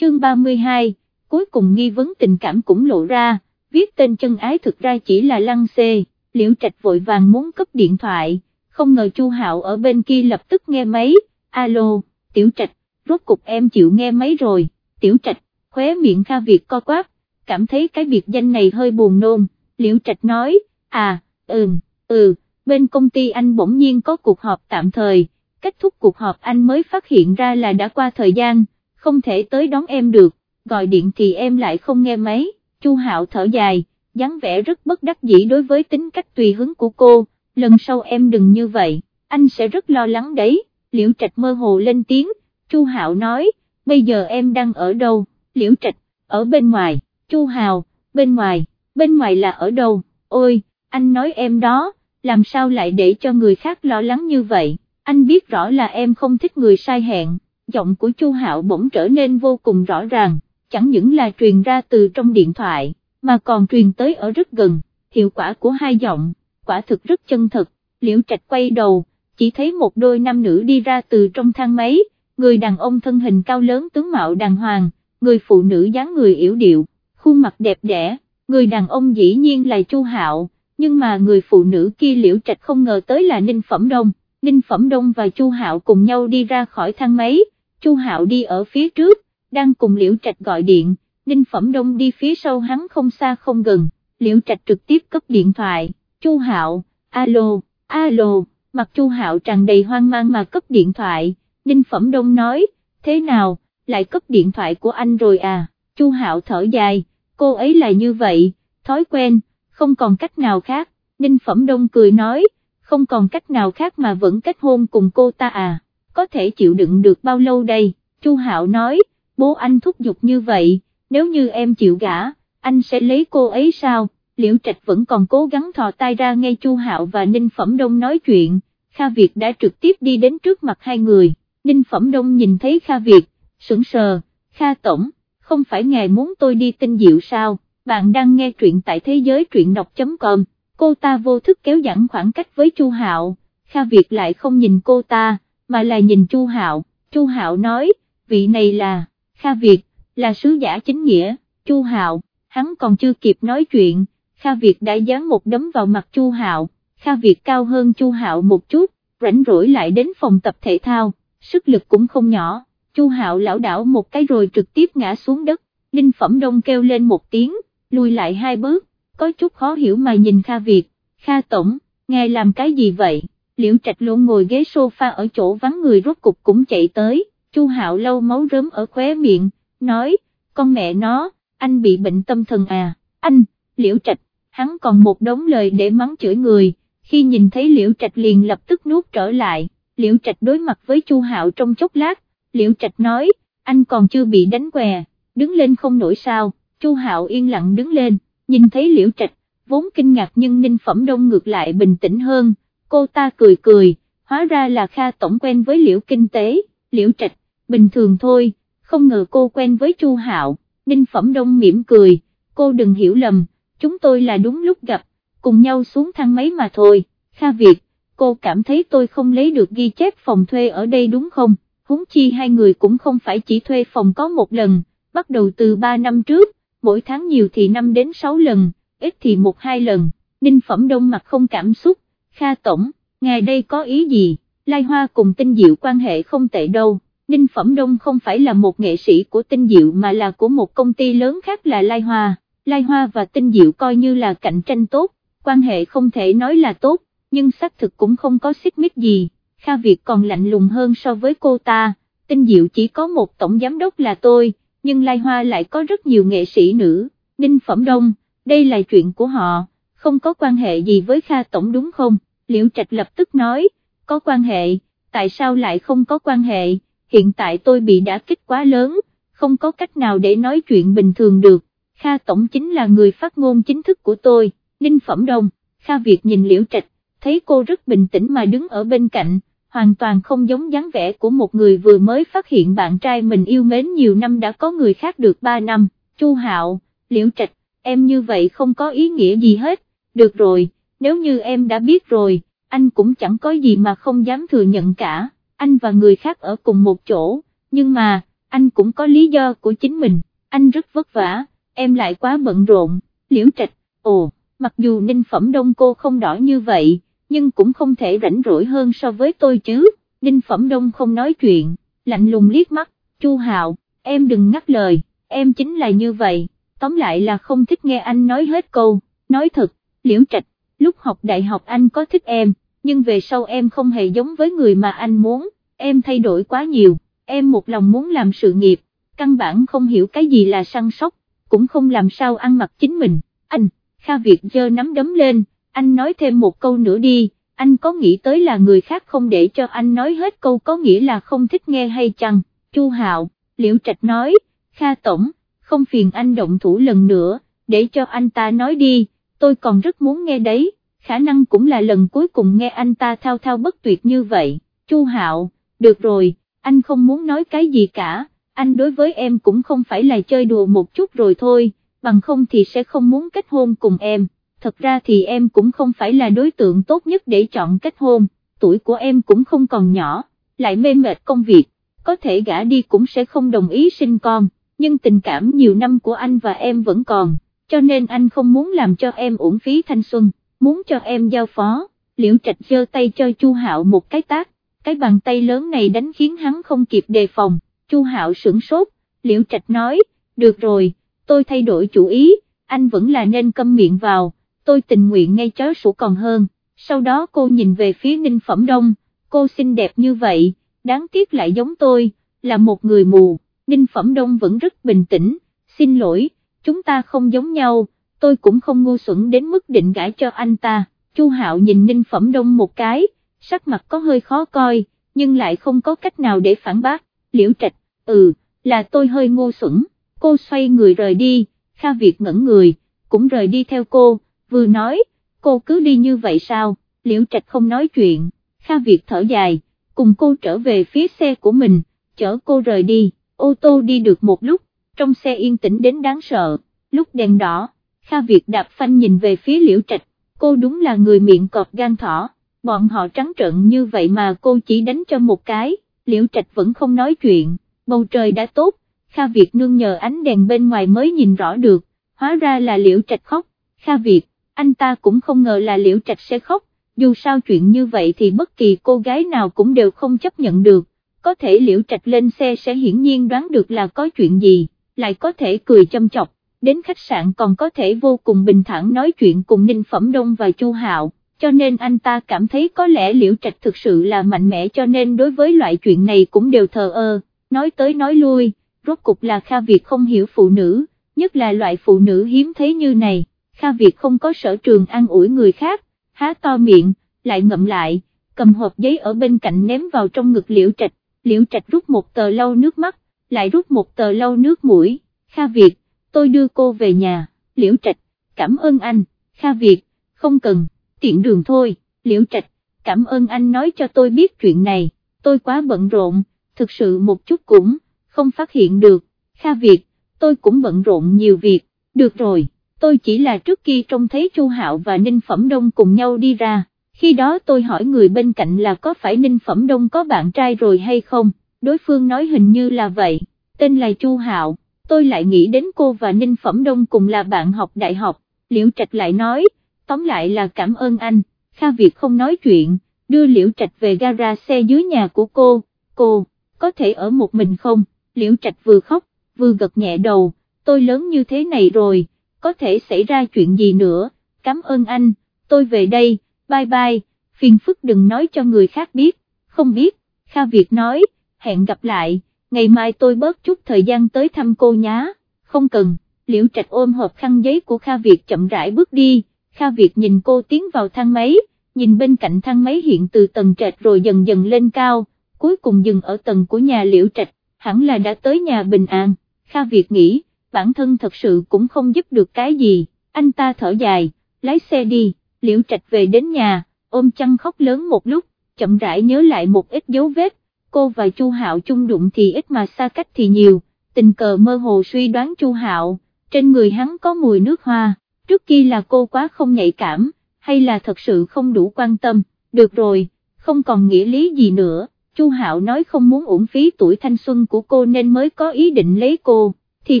chương 32, cuối cùng nghi vấn tình cảm cũng lộ ra, viết tên chân ái thực ra chỉ là lăng xê, liễu trạch vội vàng muốn cấp điện thoại, không ngờ Chu Hạo ở bên kia lập tức nghe máy, alo, tiểu trạch, rốt cục em chịu nghe máy rồi, tiểu trạch, khóe miệng Kha Việt co quắp, cảm thấy cái biệt danh này hơi buồn nôn, liễu trạch nói, à, ừm, ừ, bên công ty anh bỗng nhiên có cuộc họp tạm thời, kết thúc cuộc họp anh mới phát hiện ra là đã qua thời gian, không thể tới đón em được, gọi điện thì em lại không nghe máy, Chu Hạo thở dài, dáng vẻ rất bất đắc dĩ đối với tính cách tùy hứng của cô, lần sau em đừng như vậy, anh sẽ rất lo lắng đấy, Liễu Trạch mơ hồ lên tiếng, Chu Hạo nói, bây giờ em đang ở đâu, Liễu Trạch, ở bên ngoài, Chu Hạo, bên ngoài, bên ngoài là ở đâu, ôi, anh nói em đó, làm sao lại để cho người khác lo lắng như vậy, anh biết rõ là em không thích người sai hẹn, giọng của Chu Hạo bỗng trở nên vô cùng rõ ràng, chẳng những là truyền ra từ trong điện thoại, mà còn truyền tới ở rất gần, hiệu quả của hai giọng, quả thực rất chân thật, liễu trạch quay đầu, chỉ thấy một đôi nam nữ đi ra từ trong thang máy, người đàn ông thân hình cao lớn tướng mạo đàng hoàng, người phụ nữ dáng người yểu điệu, khuôn mặt đẹp đẽ, người đàn ông dĩ nhiên là Chu Hạo, nhưng mà người phụ nữ kia liễu trạch không ngờ tới là Ninh Phẩm Đông, Ninh Phẩm Đông và Chu Hạo cùng nhau đi ra khỏi thang máy, Chu Hạo đi ở phía trước, đang cùng liễu trạch gọi điện, Ninh Phẩm Đông đi phía sau hắn không xa không gần, liễu trạch trực tiếp cấp điện thoại, Chu Hạo, alo, alo, mặt Chu Hạo tràn đầy hoang mang mà cấp điện thoại, Ninh Phẩm Đông nói, thế nào, lại cấp điện thoại của anh rồi à, Chu Hạo thở dài, cô ấy là như vậy, thói quen, không còn cách nào khác, Ninh Phẩm Đông cười nói, không còn cách nào khác mà vẫn kết hôn cùng cô ta à, có thể chịu đựng được bao lâu đây, Chu Hạo nói, bố anh thúc giục như vậy, nếu như em chịu gả, anh sẽ lấy cô ấy sao, Liễu Trạch vẫn còn cố gắng thò tay ra ngay Chu Hạo và Ninh Phẩm Đông nói chuyện, Kha Việt đã trực tiếp đi đến trước mặt hai người, Ninh Phẩm Đông nhìn thấy Kha Việt, sững sờ, Kha Tổng, không phải ngài muốn tôi đi tinh diệu sao, bạn đang nghe truyện tại thế giới truyện đọc.com, cô ta vô thức kéo giãn khoảng cách với Chu Hạo, Kha Việt lại không nhìn cô ta, mà là nhìn Chu Hạo, Chu Hạo nói, vị này là, Kha Việt, là sứ giả chính nghĩa, Chu Hạo, hắn còn chưa kịp nói chuyện, Kha Việt đã dán một đấm vào mặt Chu Hạo, Kha Việt cao hơn Chu Hạo một chút, rảnh rỗi lại đến phòng tập thể thao, sức lực cũng không nhỏ, Chu Hạo lão đảo một cái rồi trực tiếp ngã xuống đất, Ninh Phẩm Đông kêu lên một tiếng, lùi lại hai bước, có chút khó hiểu mà nhìn Kha Việt, Kha Tổng, ngài làm cái gì vậy, liễu trạch luôn ngồi ghế sofa ở chỗ vắng người rốt cục cũng chạy tới, Chu Hạo lâu máu rớm ở khóe miệng, nói, con mẹ nó, anh bị bệnh tâm thần à, anh, liễu trạch, hắn còn một đống lời để mắng chửi người, khi nhìn thấy liễu trạch liền lập tức nuốt trở lại, liễu trạch đối mặt với Chu Hạo trong chốc lát, liễu trạch nói, anh còn chưa bị đánh què, đứng lên không nổi sao, Chu Hạo yên lặng đứng lên, nhìn thấy liễu trạch, vốn kinh ngạc nhưng ninh phẩm đông ngược lại bình tĩnh hơn, cô ta cười cười, hóa ra là Kha Tổng quen với liễu kinh tế, liễu trạch, bình thường thôi, không ngờ cô quen với Chu Hạo, ninh phẩm đông mỉm cười, cô đừng hiểu lầm, chúng tôi là đúng lúc gặp, cùng nhau xuống thang máy mà thôi, Kha Việt, cô cảm thấy tôi không lấy được ghi chép phòng thuê ở đây đúng không, huống chi hai người cũng không phải chỉ thuê phòng có một lần, bắt đầu từ 3 năm trước, mỗi tháng nhiều thì 5 đến 6 lần, ít thì một hai lần, Ninh Phẩm Đông mặt không cảm xúc, Kha Tổng, ngài đây có ý gì, Lai Hoa cùng tinh diệu quan hệ không tệ đâu, Ninh Phẩm Đông không phải là một nghệ sĩ của tinh diệu mà là của một công ty lớn khác là Lai Hoa, Lai Hoa và tinh diệu coi như là cạnh tranh tốt, quan hệ không thể nói là tốt, nhưng xác thực cũng không có xích mích gì, Kha Việt còn lạnh lùng hơn so với cô ta, tinh diệu chỉ có một tổng giám đốc là tôi, nhưng Lai Hoa lại có rất nhiều nghệ sĩ nữ, Ninh Phẩm Đông, đây là chuyện của họ, không có quan hệ gì với Kha Tổng đúng không, Liễu Trạch lập tức nói, có quan hệ, tại sao lại không có quan hệ, hiện tại tôi bị đả kích quá lớn, không có cách nào để nói chuyện bình thường được, Kha Tổng chính là người phát ngôn chính thức của tôi, Ninh Phẩm Đông, Kha Việt nhìn Liễu Trạch, thấy cô rất bình tĩnh mà đứng ở bên cạnh, hoàn toàn không giống dáng vẻ của một người vừa mới phát hiện bạn trai mình yêu mến nhiều năm đã có người khác được 3 năm, Chu Hạo, Liễu Trạch, em như vậy không có ý nghĩa gì hết, được rồi, nếu như em đã biết rồi, anh cũng chẳng có gì mà không dám thừa nhận cả, anh và người khác ở cùng một chỗ, nhưng mà, anh cũng có lý do của chính mình, anh rất vất vả, em lại quá bận rộn, liễu trạch, ồ, mặc dù ninh phẩm đông cô không đỏ như vậy, nhưng cũng không thể rảnh rỗi hơn so với tôi chứ, ninh phẩm đông không nói chuyện, lạnh lùng liếc mắt, chu hạo, em đừng ngắt lời, em chính là như vậy, tóm lại là không thích nghe anh nói hết câu, nói thật, liễu trạch, lúc học đại học anh có thích em, nhưng về sau em không hề giống với người mà anh muốn, em thay đổi quá nhiều, em một lòng muốn làm sự nghiệp, căn bản không hiểu cái gì là săn sóc, cũng không làm sao ăn mặc chính mình, anh, Kha Việt giơ nắm đấm lên, anh nói thêm một câu nữa đi, anh có nghĩ tới là người khác không để cho anh nói hết câu có nghĩa là không thích nghe hay chăng, Chu Hạo, Liễu Trạch nói, Kha Tổng, không phiền anh động thủ lần nữa, để cho anh ta nói đi, tôi còn rất muốn nghe đấy, khả năng cũng là lần cuối cùng nghe anh ta thao thao bất tuyệt như vậy, Chu Hạo, được rồi, anh không muốn nói cái gì cả, anh đối với em cũng không phải là chơi đùa một chút rồi thôi, bằng không thì sẽ không muốn kết hôn cùng em, thật ra thì em cũng không phải là đối tượng tốt nhất để chọn kết hôn, tuổi của em cũng không còn nhỏ, lại mê mệt công việc, có thể gã đi cũng sẽ không đồng ý sinh con, nhưng tình cảm nhiều năm của anh và em vẫn còn, cho nên anh không muốn làm cho em uổng phí thanh xuân, muốn cho em giao phó, liễu trạch giơ tay cho Chu Hạo một cái tác, cái bàn tay lớn này đánh khiến hắn không kịp đề phòng, Chu Hạo sửng sốt, liễu trạch nói, được rồi, tôi thay đổi chủ ý, anh vẫn là nên câm miệng vào, tôi tình nguyện ngay chó sủ còn hơn, sau đó cô nhìn về phía Ninh Phẩm Đông, cô xinh đẹp như vậy, đáng tiếc lại giống tôi, là một người mù, Ninh Phẩm Đông vẫn rất bình tĩnh, xin lỗi, chúng ta không giống nhau, tôi cũng không ngu xuẩn đến mức định gãi cho anh ta, Chu Hạo nhìn Ninh Phẩm Đông một cái, sắc mặt có hơi khó coi, nhưng lại không có cách nào để phản bác, liễu trạch, ừ, là tôi hơi ngu xuẩn, cô xoay người rời đi, Kha Việt ngẩn người, cũng rời đi theo cô, vừa nói, cô cứ đi như vậy sao, liễu trạch không nói chuyện, Kha Việt thở dài, cùng cô trở về phía xe của mình, chở cô rời đi, ô tô đi được một lúc, trong xe yên tĩnh đến đáng sợ, lúc đèn đỏ, Kha Việt đạp phanh nhìn về phía liễu trạch, cô đúng là người miệng cọp gan thỏ, bọn họ trắng trợn như vậy mà cô chỉ đánh cho một cái, liễu trạch vẫn không nói chuyện, bầu trời đã tốt, Kha Việt nương nhờ ánh đèn bên ngoài mới nhìn rõ được, hóa ra là liễu trạch khóc, Kha Việt, anh ta cũng không ngờ là liễu trạch sẽ khóc, dù sao chuyện như vậy thì bất kỳ cô gái nào cũng đều không chấp nhận được, có thể liễu trạch lên xe sẽ hiển nhiên đoán được là có chuyện gì, lại có thể cười châm chọc, đến khách sạn còn có thể vô cùng bình thản nói chuyện cùng Ninh Phẩm Đông và Chu Hạo, cho nên anh ta cảm thấy có lẽ liễu trạch thực sự là mạnh mẽ cho nên đối với loại chuyện này cũng đều thờ ơ, nói tới nói lui, rốt cục là Kha Việt không hiểu phụ nữ, nhất là loại phụ nữ hiếm thấy như này, Kha Việt không có sở trường an ủi người khác, há to miệng, lại ngậm lại, cầm hộp giấy ở bên cạnh ném vào trong ngực liễu trạch, liễu trạch rút một tờ lau nước mắt, lại rút một tờ lau nước mũi, Kha Việt, tôi đưa cô về nhà, liễu trạch, cảm ơn anh, Kha Việt, không cần, tiện đường thôi, liễu trạch, cảm ơn anh nói cho tôi biết chuyện này, tôi quá bận rộn, thực sự một chút cũng, không phát hiện được, Kha Việt, tôi cũng bận rộn nhiều việc, được rồi, tôi chỉ là trước kia trông thấy Chu Hạo và Ninh Phẩm Đông cùng nhau đi ra, khi đó tôi hỏi người bên cạnh là có phải Ninh Phẩm Đông có bạn trai rồi hay không, đối phương nói hình như là vậy, tên là Chu Hạo, tôi lại nghĩ đến cô và Ninh Phẩm Đông cùng là bạn học đại học, Liễu Trạch lại nói, tóm lại là cảm ơn anh, Kha Việt không nói chuyện, đưa Liễu Trạch về gara xe dưới nhà của cô, cô, có thể ở một mình không, Liễu Trạch vừa khóc, vừa gật nhẹ đầu, tôi lớn như thế này rồi, có thể xảy ra chuyện gì nữa, cảm ơn anh, tôi về đây, bye bye, phiền phức đừng nói cho người khác biết, không biết, Kha Việt nói, hẹn gặp lại, ngày mai tôi bớt chút thời gian tới thăm cô nhá, không cần, liễu trạch ôm hộp khăn giấy của Kha Việt chậm rãi bước đi, Kha Việt nhìn cô tiến vào thang máy, nhìn bên cạnh thang máy hiện từ tầng trệt rồi dần dần lên cao, cuối cùng dừng ở tầng của nhà liễu trạch, hẳn là đã tới nhà bình an, Kha Việt nghĩ, bản thân thật sự cũng không giúp được cái gì, anh ta thở dài, lái xe đi, liễu trạch về đến nhà, ôm chăn khóc lớn một lúc, chậm rãi nhớ lại một ít dấu vết, cô và Chu Hạo chung đụng thì ít mà xa cách thì nhiều, tình cờ mơ hồ suy đoán Chu Hạo, trên người hắn có mùi nước hoa, trước kia là cô quá không nhạy cảm, hay là thật sự không đủ quan tâm, được rồi, không còn nghĩa lý gì nữa, Chu Hạo nói không muốn uổng phí tuổi thanh xuân của cô nên mới có ý định lấy cô, thì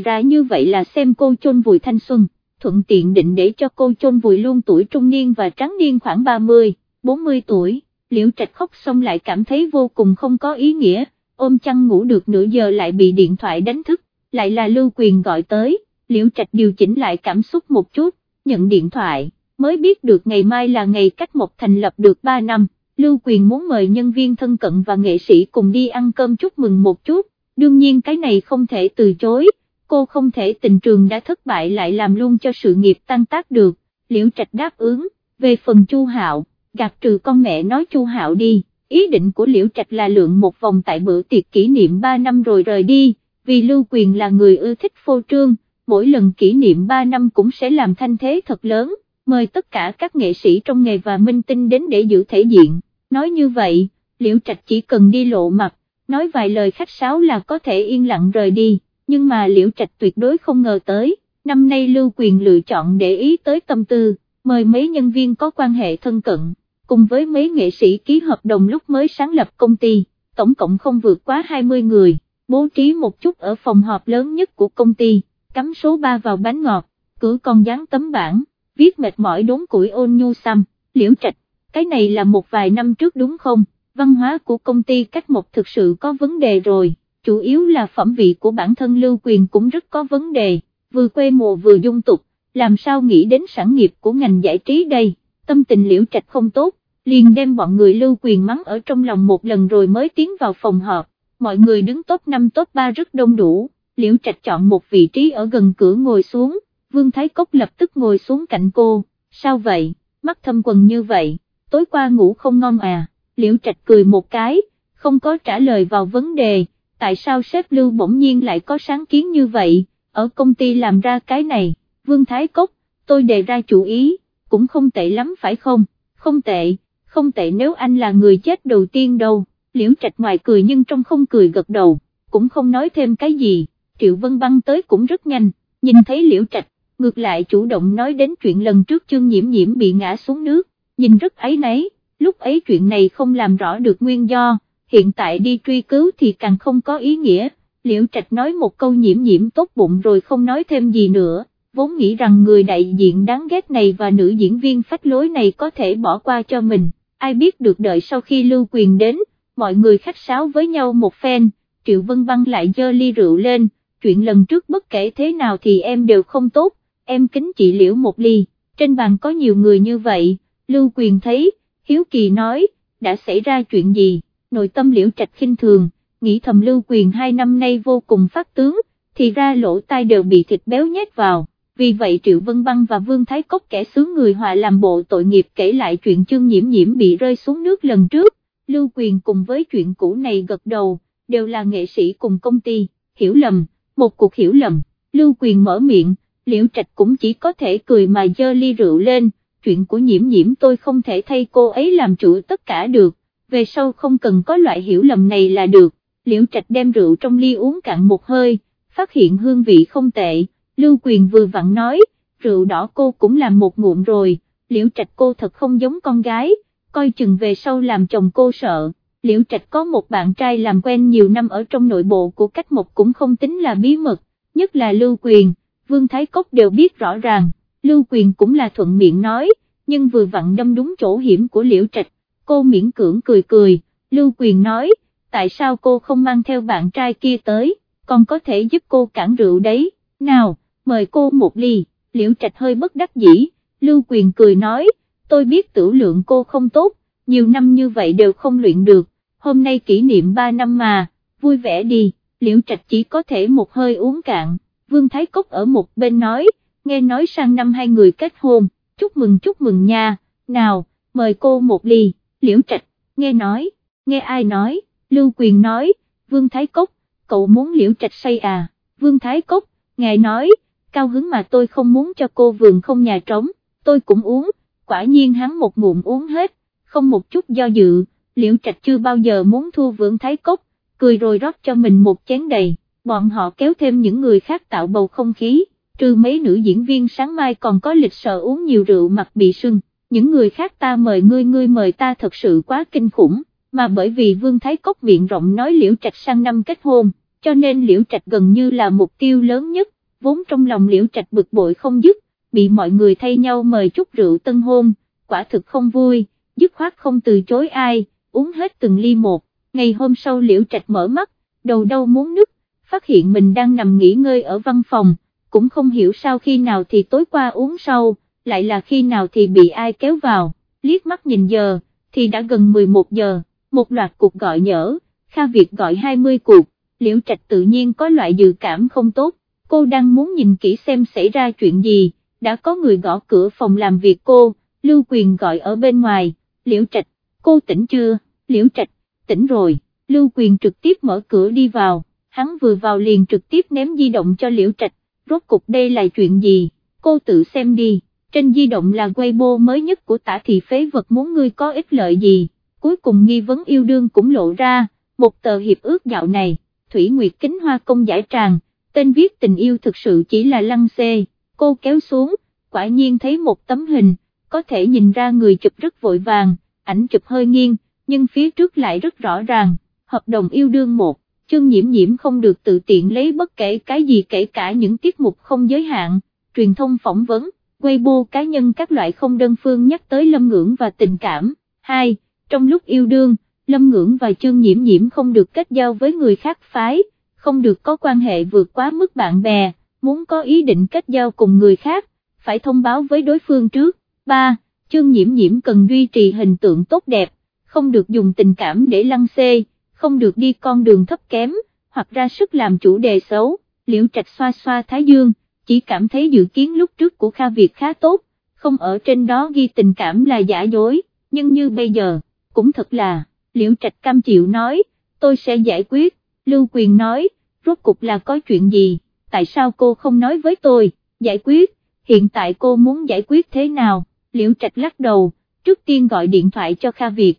ra như vậy là xem cô chôn vùi thanh xuân, thuận tiện định để cho cô chôn vùi luôn tuổi trung niên và trắng niên khoảng 30, 40 tuổi, liễu trạch khóc xong lại cảm thấy vô cùng không có ý nghĩa, ôm chăn ngủ được nửa giờ lại bị điện thoại đánh thức, lại là Lưu Quyền gọi tới, liễu trạch điều chỉnh lại cảm xúc một chút, nhận điện thoại, mới biết được ngày mai là ngày cách một thành lập được 3 năm. Lưu Quyền muốn mời nhân viên thân cận và nghệ sĩ cùng đi ăn cơm chúc mừng một chút, đương nhiên cái này không thể từ chối, cô không thể tình trường đã thất bại lại làm luôn cho sự nghiệp tăng tác được, liễu trạch đáp ứng, về phần Chu Hạo, gạt trừ con mẹ nói Chu Hạo đi, ý định của liễu trạch là lượng một vòng tại bữa tiệc kỷ niệm 3 năm rồi rời đi, vì Lưu Quyền là người ưa thích phô trương, mỗi lần kỷ niệm 3 năm cũng sẽ làm thanh thế thật lớn, mời tất cả các nghệ sĩ trong nghề và minh tinh đến để giữ thể diện. Nói như vậy, liễu trạch chỉ cần đi lộ mặt, nói vài lời khách sáo là có thể yên lặng rời đi, nhưng mà liễu trạch tuyệt đối không ngờ tới, năm nay lưu quyền lựa chọn để ý tới tâm tư, mời mấy nhân viên có quan hệ thân cận, cùng với mấy nghệ sĩ ký hợp đồng lúc mới sáng lập công ty, tổng cộng không vượt quá 20 người, bố trí một chút ở phòng họp lớn nhất của công ty, cắm số 3 vào bánh ngọt, cử còn dán tấm bảng, viết mệt mỏi đốn củi ôn nhu xăm, liễu trạch cái này là một vài năm trước đúng không, văn hóa của công ty cách một thực sự có vấn đề rồi, chủ yếu là phẩm vị của bản thân lưu quyền cũng rất có vấn đề, vừa quê mùa vừa dung tục, làm sao nghĩ đến sản nghiệp của ngành giải trí đây, tâm tình liễu trạch không tốt, liền đem bọn người lưu quyền mắng ở trong lòng một lần rồi mới tiến vào phòng họp, mọi người đứng top 5 top 3 rất đông đủ, liễu trạch chọn một vị trí ở gần cửa ngồi xuống, Vương Thái Cốc lập tức ngồi xuống cạnh cô, sao vậy, mắt thâm quần như vậy. Tối qua ngủ không ngon à, liễu trạch cười một cái, không có trả lời vào vấn đề, tại sao sếp lưu bỗng nhiên lại có sáng kiến như vậy, ở công ty làm ra cái này, Vương Thái Cốc, tôi đề ra chủ ý, cũng không tệ lắm phải không, không tệ, không tệ nếu anh là người chết đầu tiên đâu, liễu trạch ngoài cười nhưng trong không cười gật đầu, cũng không nói thêm cái gì, Triệu Vân Băng tới cũng rất nhanh, nhìn thấy liễu trạch, ngược lại chủ động nói đến chuyện lần trước chương nhiễm nhiễm bị ngã xuống nước, nhìn rất ấy nấy, lúc ấy chuyện này không làm rõ được nguyên do, hiện tại đi truy cứu thì càng không có ý nghĩa, liễu trạch nói một câu nhiễm nhiễm tốt bụng rồi không nói thêm gì nữa, vốn nghĩ rằng người đại diện đáng ghét này và nữ diễn viên phách lối này có thể bỏ qua cho mình, ai biết được đợi sau khi lưu quyền đến, mọi người khách sáo với nhau một phen, Triệu Vân Băng lại dơ ly rượu lên, chuyện lần trước bất kể thế nào thì em đều không tốt, em kính chị liễu một ly, trên bàn có nhiều người như vậy Lưu Quyền thấy, Hiếu Kỳ nói, đã xảy ra chuyện gì, nội tâm liễu trạch khinh thường, nghĩ thầm Lưu Quyền hai năm nay vô cùng phát tướng, thì ra lỗ tai đều bị thịt béo nhét vào, vì vậy Triệu Vân Băng và Vương Thái Cốc kẻ xứ người hòa làm bộ tội nghiệp kể lại chuyện chương nhiễm nhiễm bị rơi xuống nước lần trước, Lưu Quyền cùng với chuyện cũ này gật đầu, đều là nghệ sĩ cùng công ty, hiểu lầm, một cuộc hiểu lầm, Lưu Quyền mở miệng, liễu trạch cũng chỉ có thể cười mà dơ ly rượu lên, chuyện của nhiễm nhiễm tôi không thể thay cô ấy làm chủ tất cả được, về sau không cần có loại hiểu lầm này là được, liễu trạch đem rượu trong ly uống cạn một hơi, phát hiện hương vị không tệ, Lưu Quyền vừa vặn nói, rượu đỏ cô cũng làm một ngụm rồi, liễu trạch cô thật không giống con gái, coi chừng về sau làm chồng cô sợ. Liễu Trạch có một bạn trai làm quen nhiều năm ở trong nội bộ của cách một cũng không tính là bí mật, nhất là Lưu Quyền, Vương Thái Cốc đều biết rõ ràng, Lưu Quyền cũng là thuận miệng nói, nhưng vừa vặn đâm đúng chỗ hiểm của Liễu Trạch, cô miễn cưỡng cười cười, Lưu Quyền nói, tại sao cô không mang theo bạn trai kia tới, còn có thể giúp cô cản rượu đấy, nào, mời cô một ly, Liễu Trạch hơi bất đắc dĩ, Lưu Quyền cười nói, tôi biết tử lượng cô không tốt, nhiều năm như vậy đều không luyện được, hôm nay kỷ niệm 3 năm mà, vui vẻ đi, Liễu Trạch chỉ có thể một hơi uống cạn, Vương Thái Cốc ở một bên nói, nghe nói sang năm hai người kết hôn, chúc mừng chúc mừng nha, nào, mời cô một ly, liễu trạch, nghe nói, nghe ai nói, Lưu Quyền nói, Vương Thái Cốc, cậu muốn liễu trạch say à, Vương Thái Cốc, ngài nói, cao hứng mà tôi không muốn cho cô vườn không nhà trống, tôi cũng uống, quả nhiên hắn một ngụm uống hết, không một chút do dự, liễu trạch chưa bao giờ muốn thua Vương Thái Cốc, cười rồi rót cho mình một chén đầy, bọn họ kéo thêm những người khác tạo bầu không khí trừ mấy nữ diễn viên sáng mai còn có lịch sợ uống nhiều rượu mặt bị sưng, những người khác ta mời ngươi ngươi mời ta thật sự quá kinh khủng, mà bởi vì Vương Thái Cốc miệng rộng nói Liễu Trạch sang năm kết hôn, cho nên Liễu Trạch gần như là mục tiêu lớn nhất, vốn trong lòng Liễu Trạch bực bội không dứt, bị mọi người thay nhau mời chút rượu tân hôn, quả thực không vui, dứt khoát không từ chối ai, uống hết từng ly một, ngày hôm sau Liễu Trạch mở mắt, đầu đau muốn nứt, phát hiện mình đang nằm nghỉ ngơi ở văn phòng, cũng không hiểu sao khi nào thì tối qua uống sau, lại là khi nào thì bị ai kéo vào, liếc mắt nhìn giờ, thì đã gần 11 giờ, một loạt cuộc gọi nhỡ, Kha Việt gọi 20 cuộc, Liễu Trạch tự nhiên có loại dự cảm không tốt, cô đang muốn nhìn kỹ xem xảy ra chuyện gì, đã có người gõ cửa phòng làm việc cô, Lưu Quyền gọi ở bên ngoài, Liễu Trạch, cô tỉnh chưa, Liễu Trạch, tỉnh rồi, Lưu Quyền trực tiếp mở cửa đi vào, hắn vừa vào liền trực tiếp ném di động cho Liễu Trạch, rốt cục đây là chuyện gì, cô tự xem đi, trên di động là Weibo mới nhất của tả thị phế vật muốn ngươi có ích lợi gì, cuối cùng nghi vấn yêu đương cũng lộ ra, một tờ hiệp ước dạo này, Thủy Nguyệt Kính Hoa Công giải tràng, tên viết tình yêu thực sự chỉ là lăng xê, cô kéo xuống, quả nhiên thấy một tấm hình, có thể nhìn ra người chụp rất vội vàng, ảnh chụp hơi nghiêng, nhưng phía trước lại rất rõ ràng, hợp đồng yêu đương một, chương nhiễm nhiễm không được tự tiện lấy bất kể cái gì kể cả những tiết mục không giới hạn, truyền thông phỏng vấn, Weibo cá nhân các loại không đơn phương nhắc tới lâm ngưỡng và tình cảm. 2. Trong lúc yêu đương, lâm ngưỡng và chương nhiễm nhiễm không được kết giao với người khác phái, không được có quan hệ vượt quá mức bạn bè, muốn có ý định kết giao cùng người khác, phải thông báo với đối phương trước. 3. Chương nhiễm nhiễm cần duy trì hình tượng tốt đẹp, không được dùng tình cảm để lăng xê, không được đi con đường thấp kém, hoặc ra sức làm chủ đề xấu, liễu trạch xoa xoa thái dương, chỉ cảm thấy dự kiến lúc trước của Kha Việt khá tốt, không ở trên đó ghi tình cảm là giả dối, nhưng như bây giờ, cũng thật là, liễu trạch cam chịu nói, tôi sẽ giải quyết, Lưu Quyền nói, rốt cục là có chuyện gì, tại sao cô không nói với tôi, giải quyết, hiện tại cô muốn giải quyết thế nào, liễu trạch lắc đầu, trước tiên gọi điện thoại cho Kha Việt,